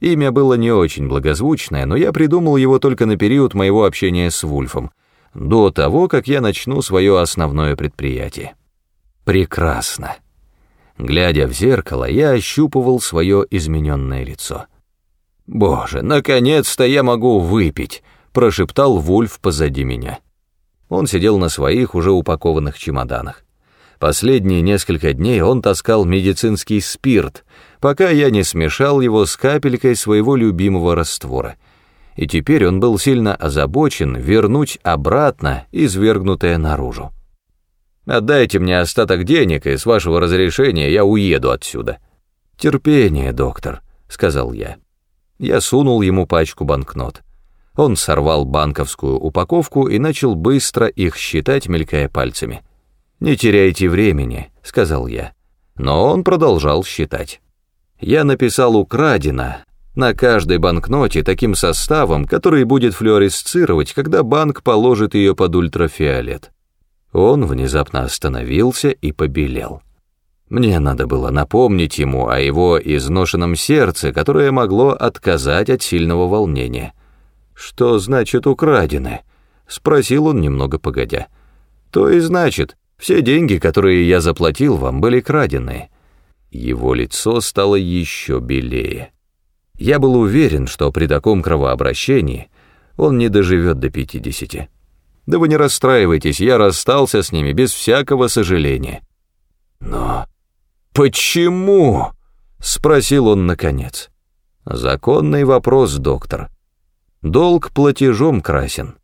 Имя было не очень благозвучное, но я придумал его только на период моего общения с Вульфом, до того, как я начну свое основное предприятие. Прекрасно. Глядя в зеркало, я ощупывал свое измененное лицо. «Боже, наконец-то я могу выпить!» — прошептал Вульф позади меня. Он сидел на своих уже упакованных чемоданах. Последние несколько дней он таскал медицинский спирт, пока я не смешал его с капелькой своего любимого раствора. И теперь он был сильно озабочен вернуть обратно извергнутое наружу. «Отдайте мне остаток денег, и с вашего разрешения я уеду отсюда». «Терпение, доктор», — сказал я. Я сунул ему пачку банкнот. Он сорвал банковскую упаковку и начал быстро их считать, мелькая пальцами. «Не теряйте времени», — сказал я. Но он продолжал считать. Я написал «украдено» на каждой банкноте таким составом, который будет флуоресцировать, когда банк положит ее под ультрафиолет. Он внезапно остановился и побелел. Мне надо было напомнить ему о его изношенном сердце, которое могло отказать от сильного волнения. «Что значит украдены?» — спросил он немного погодя. «То и значит, все деньги, которые я заплатил вам, были крадены». Его лицо стало еще белее. Я был уверен, что при таком кровообращении он не доживет до пятидесяти. Да вы не расстраивайтесь, я расстался с ними без всякого сожаления. Но почему? Спросил он наконец. Законный вопрос, доктор. Долг платежом красен.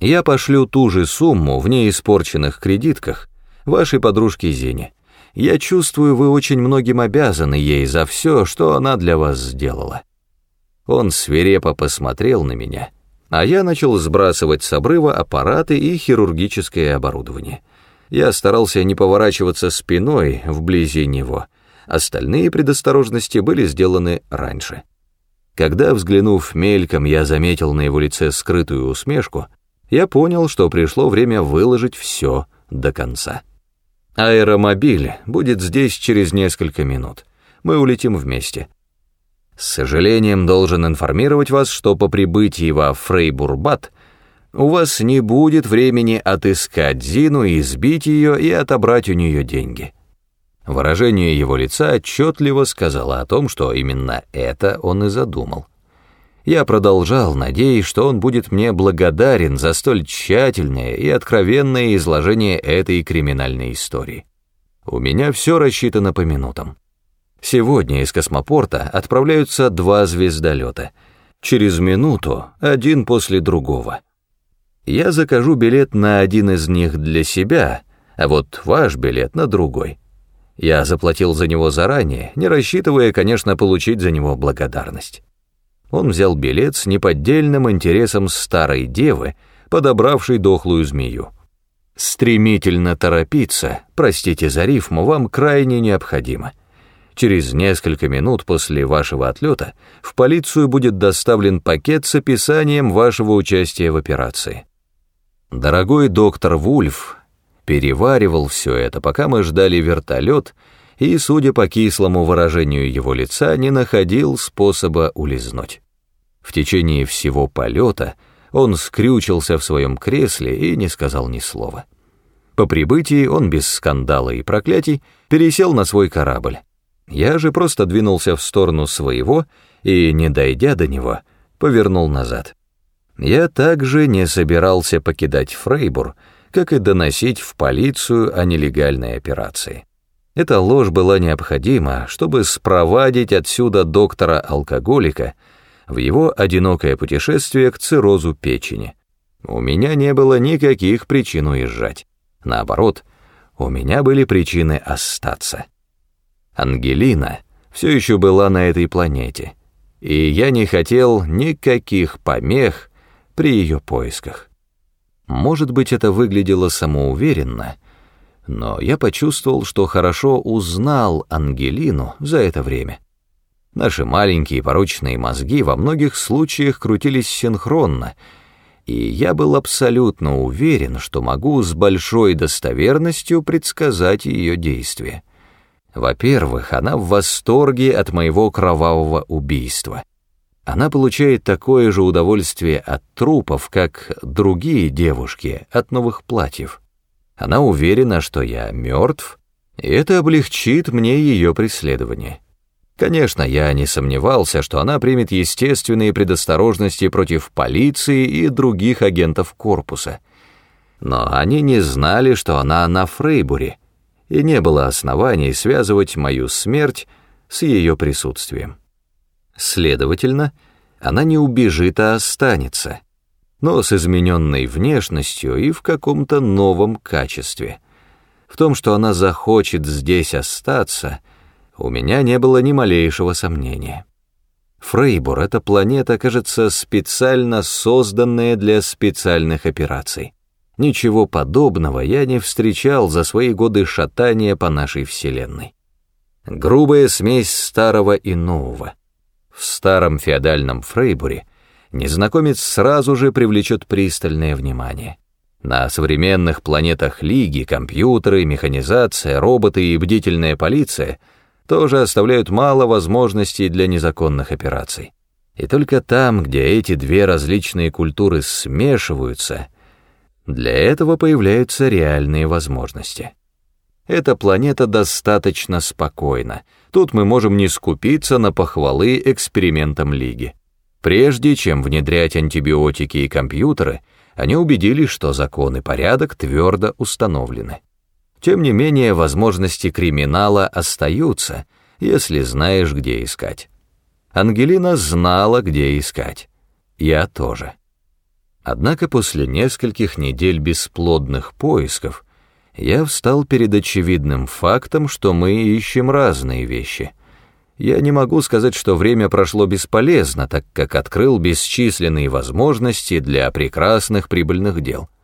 Я пошлю ту же сумму в неиспорченных кредитках, вашей подружке Зине. Я чувствую, вы очень многим обязаны ей за все, что она для вас сделала». Он свирепо посмотрел на меня, а я начал сбрасывать с обрыва аппараты и хирургическое оборудование. Я старался не поворачиваться спиной вблизи него, остальные предосторожности были сделаны раньше. Когда, взглянув мельком, я заметил на его лице скрытую усмешку, я понял, что пришло время выложить все до конца. Аэромобиль будет здесь через несколько минут. Мы улетим вместе. С сожалением должен информировать вас, что по прибытии во Фрейбурбат у вас не будет времени отыскать Зину, избить ее и отобрать у нее деньги. Выражение его лица отчетливо сказало о том, что именно это он и задумал. Я продолжал, надеясь, что он будет мне благодарен за столь тщательное и откровенное изложение этой криминальной истории. У меня все рассчитано по минутам. Сегодня из космопорта отправляются два звездолета. Через минуту один после другого. Я закажу билет на один из них для себя, а вот ваш билет на другой. Я заплатил за него заранее, не рассчитывая, конечно, получить за него благодарность он взял билет с неподдельным интересом старой девы, подобравшей дохлую змею. Стремительно торопиться, простите за рифму, вам крайне необходимо. Через несколько минут после вашего отлета в полицию будет доставлен пакет с описанием вашего участия в операции. Дорогой доктор Вульф переваривал все это, пока мы ждали вертолет, и, судя по кислому выражению его лица, не находил способа улизнуть. В течение всего полета он скрючился в своем кресле и не сказал ни слова. По прибытии он без скандала и проклятий пересел на свой корабль. Я же просто двинулся в сторону своего и, не дойдя до него, повернул назад. Я также не собирался покидать Фрейбур, как и доносить в полицию о нелегальной операции. Эта ложь была необходима, чтобы спровадить отсюда доктора-алкоголика в его одинокое путешествие к циррозу печени. У меня не было никаких причин уезжать. Наоборот, у меня были причины остаться. Ангелина все еще была на этой планете, и я не хотел никаких помех при ее поисках. Может быть, это выглядело самоуверенно, но я почувствовал, что хорошо узнал Ангелину за это время. Наши маленькие порочные мозги во многих случаях крутились синхронно, и я был абсолютно уверен, что могу с большой достоверностью предсказать ее действия. Во-первых, она в восторге от моего кровавого убийства. Она получает такое же удовольствие от трупов, как другие девушки от новых платьев. Она уверена, что я мертв, и это облегчит мне ее преследование. Конечно, я не сомневался, что она примет естественные предосторожности против полиции и других агентов корпуса. Но они не знали, что она на Фрейбуре, и не было оснований связывать мою смерть с ее присутствием. Следовательно, она не убежит, а останется, но с измененной внешностью и в каком-то новом качестве. В том, что она захочет здесь остаться — у меня не было ни малейшего сомнения. Фрейбур — это планета, кажется, специально созданная для специальных операций. Ничего подобного я не встречал за свои годы шатания по нашей Вселенной. Грубая смесь старого и нового. В старом феодальном Фрейбуре незнакомец сразу же привлечет пристальное внимание. На современных планетах Лиги компьютеры, механизация, роботы и бдительная полиция — тоже оставляют мало возможностей для незаконных операций. И только там, где эти две различные культуры смешиваются, для этого появляются реальные возможности. Эта планета достаточно спокойна. Тут мы можем не скупиться на похвалы экспериментам Лиги. Прежде чем внедрять антибиотики и компьютеры, они убедились, что закон и порядок твердо установлены. Тем не менее, возможности криминала остаются, если знаешь, где искать. Ангелина знала, где искать. Я тоже. Однако после нескольких недель бесплодных поисков я встал перед очевидным фактом, что мы ищем разные вещи. Я не могу сказать, что время прошло бесполезно, так как открыл бесчисленные возможности для прекрасных прибыльных дел —